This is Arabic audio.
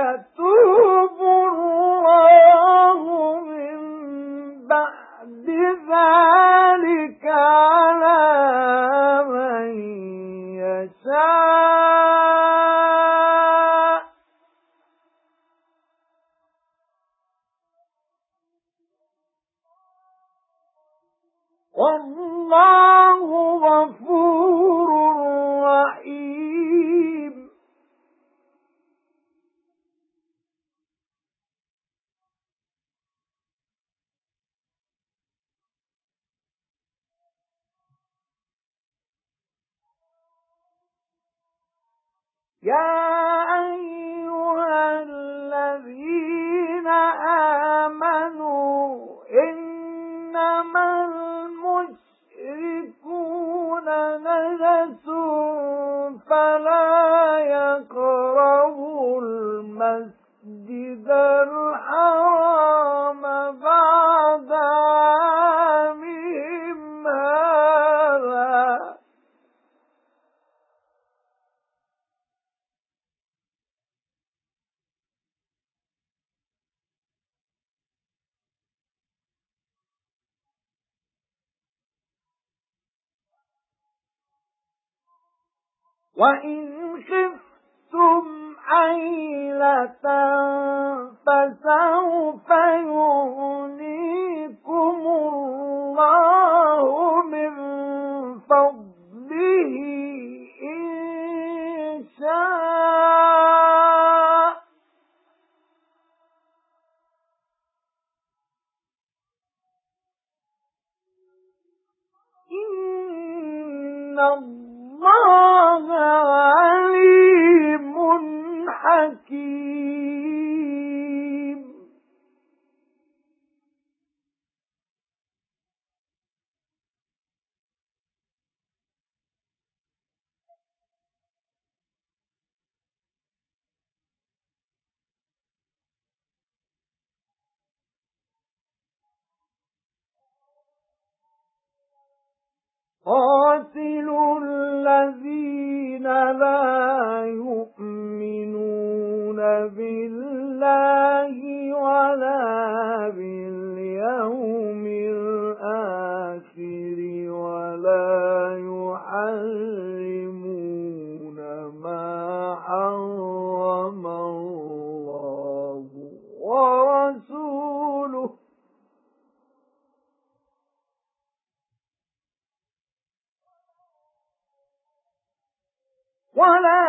يتوب الله من بعد ذلك على من يشاء. والله غفور يا أيها الذين آمنوا إنما المشركون نجس فلا وَإِنْ خِفْتُمْ عَيْلَةً فَسَوْفَ يُغْنِيكُمُ اللَّهُ مِنْ فَضْلِهِ إِنْ شَاءَ إِنَّ حَكِيمٌ قَاتِلُوا بِاللَّهِ وَلَا بِالْيَوْمِ الْآخِرِ وَلَا يُحَرِّمُونَ مَا حَرَّمَ اللَّهُ وَرَسُولُهُ. وَلَا